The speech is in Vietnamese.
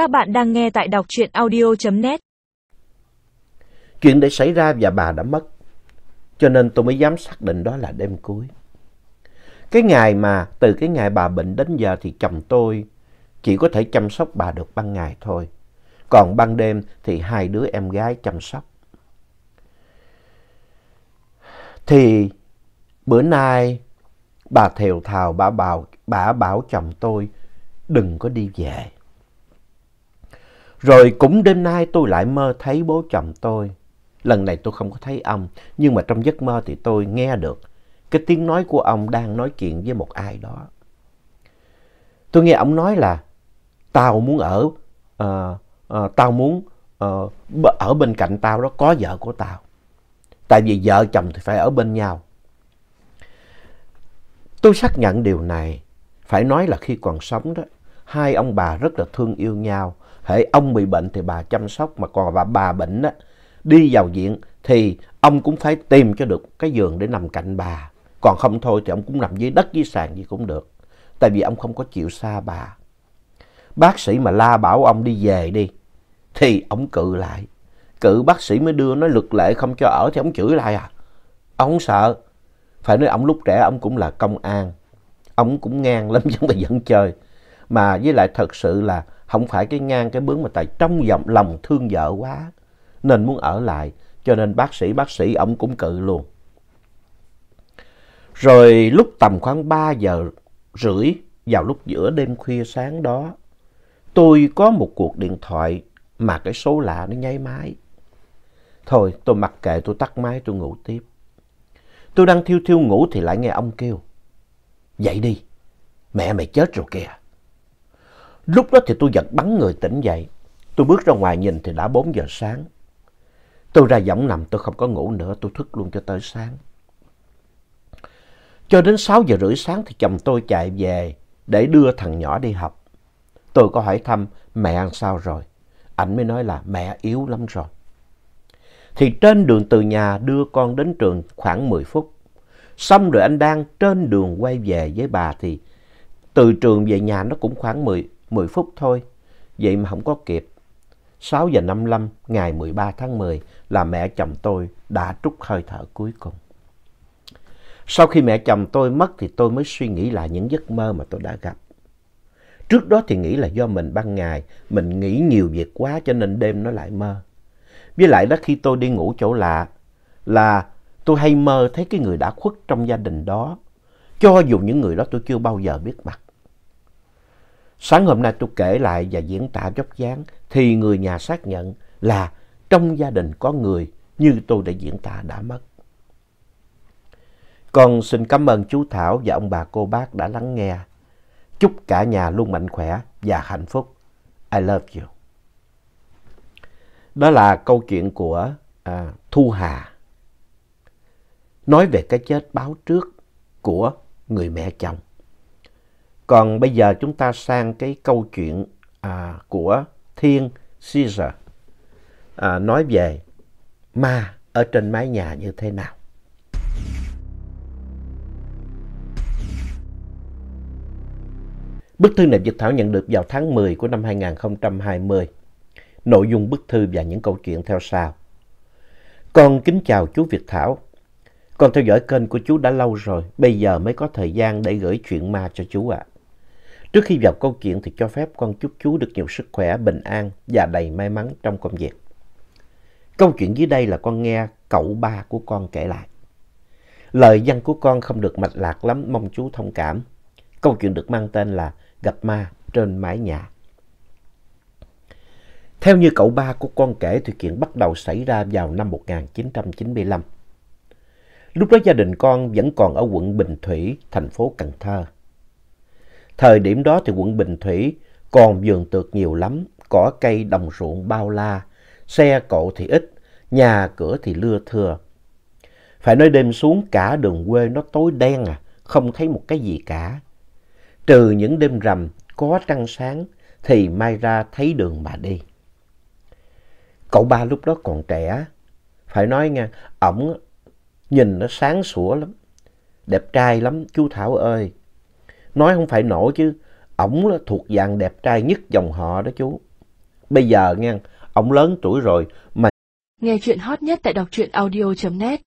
Các bạn đang nghe tại đọc truyện audio.net. Chuyện đã xảy ra và bà đã mất. Cho nên tôi mới dám xác định đó là đêm cuối. Cái ngày mà từ cái ngày bà bệnh đến giờ thì chồng tôi chỉ có thể chăm sóc bà được ban ngày thôi. Còn ban đêm thì hai đứa em gái chăm sóc. Thì bữa nay bà thều thào bà bảo, bà bảo chồng tôi đừng có đi về. Rồi cũng đêm nay tôi lại mơ thấy bố chồng tôi. Lần này tôi không có thấy ông, nhưng mà trong giấc mơ thì tôi nghe được cái tiếng nói của ông đang nói chuyện với một ai đó. Tôi nghe ông nói là tao muốn ở, uh, uh, tao muốn uh, ở bên cạnh tao đó có vợ của tao. Tại vì vợ chồng thì phải ở bên nhau. Tôi xác nhận điều này, phải nói là khi còn sống đó, hai ông bà rất là thương yêu nhau. Hễ ông bị bệnh thì bà chăm sóc, mà còn bà, bà bệnh đó, đi vào viện thì ông cũng phải tìm cho được cái giường để nằm cạnh bà. Còn không thôi thì ông cũng nằm dưới đất dưới sàn gì cũng được. Tại vì ông không có chịu xa bà. Bác sĩ mà la bảo ông đi về đi, thì ông cự lại. Cự bác sĩ mới đưa nó luật lệ không cho ở thì ông chửi lại à. Ông không sợ. Phải nói ông lúc trẻ ông cũng là công an. Ông cũng ngang lắm chứ không phải dẫn chơi. Mà với lại thật sự là không phải cái ngang cái bướng mà tại trong vòng lòng thương vợ quá. Nên muốn ở lại. Cho nên bác sĩ bác sĩ ông cũng cự luôn. Rồi lúc tầm khoảng ba giờ rưỡi vào lúc giữa đêm khuya sáng đó. Tôi có một cuộc điện thoại mà cái số lạ nó nháy máy. Thôi tôi mặc kệ tôi tắt máy tôi ngủ tiếp. Tôi đang thiêu thiêu ngủ thì lại nghe ông kêu. Dậy đi, mẹ mày chết rồi kìa. Lúc đó thì tôi giật bắn người tỉnh dậy. Tôi bước ra ngoài nhìn thì đã 4 giờ sáng. Tôi ra võng nằm tôi không có ngủ nữa, tôi thức luôn cho tới sáng. Cho đến 6 giờ rưỡi sáng thì chồng tôi chạy về để đưa thằng nhỏ đi học. Tôi có hỏi thăm mẹ ăn sao rồi. Anh mới nói là mẹ yếu lắm rồi. Thì trên đường từ nhà đưa con đến trường khoảng 10 phút. Xong rồi anh đang trên đường quay về với bà thì từ trường về nhà nó cũng khoảng 10, 10 phút thôi. Vậy mà không có kịp. 6 giờ 55 ngày 13 tháng 10 là mẹ chồng tôi đã trút hơi thở cuối cùng. Sau khi mẹ chồng tôi mất thì tôi mới suy nghĩ lại những giấc mơ mà tôi đã gặp. Trước đó thì nghĩ là do mình ban ngày, mình nghĩ nhiều việc quá cho nên đêm nó lại mơ. Với lại đó khi tôi đi ngủ chỗ lạ là tôi hay mơ thấy cái người đã khuất trong gia đình đó. Cho dù những người đó tôi chưa bao giờ biết mặt. Sáng hôm nay tôi kể lại và diễn tả dốc dáng thì người nhà xác nhận là trong gia đình có người như tôi đã diễn tả đã mất. Con xin cảm ơn chú Thảo và ông bà cô bác đã lắng nghe. Chúc cả nhà luôn mạnh khỏe và hạnh phúc. I love you. Đó là câu chuyện của à, Thu Hà. Nói về cái chết báo trước của người mẹ chồng. Còn bây giờ chúng ta sang cái câu chuyện à, của Thiên Caesar. À, nói về ma ở trên mái nhà như thế nào. Bức thư này Việt Thảo nhận được vào tháng 10 của năm 2020. Nội dung bức thư và những câu chuyện theo sau. Con kính chào chú Việt Thảo. Con theo dõi kênh của chú đã lâu rồi, bây giờ mới có thời gian để gửi chuyện ma cho chú ạ. Trước khi vào câu chuyện thì cho phép con chúc chú được nhiều sức khỏe, bình an và đầy may mắn trong công việc. Câu chuyện dưới đây là con nghe cậu ba của con kể lại. Lời văn của con không được mạch lạc lắm, mong chú thông cảm. Câu chuyện được mang tên là Gặp ma trên mái nhà. Theo như cậu ba của con kể thì chuyện bắt đầu xảy ra vào năm 1995. Lúc đó gia đình con vẫn còn ở quận Bình Thủy, thành phố Cần Thơ. Thời điểm đó thì quận Bình Thủy còn vườn tược nhiều lắm, cỏ cây đồng ruộng bao la, xe cộ thì ít, nhà cửa thì lưa thưa. Phải nói đêm xuống cả đường quê nó tối đen à, không thấy một cái gì cả. Trừ những đêm rằm có trăng sáng thì mai ra thấy đường mà đi. Cậu ba lúc đó còn trẻ, phải nói nha, ổng nhìn nó sáng sủa lắm, đẹp trai lắm chú Thảo ơi. Nói không phải nổi chứ, ổng là thuộc dạng đẹp trai nhất dòng họ đó chú. bây giờ nghe, ông lớn tuổi rồi mà Nghe chuyện hot nhất tại đọc truyện audio.net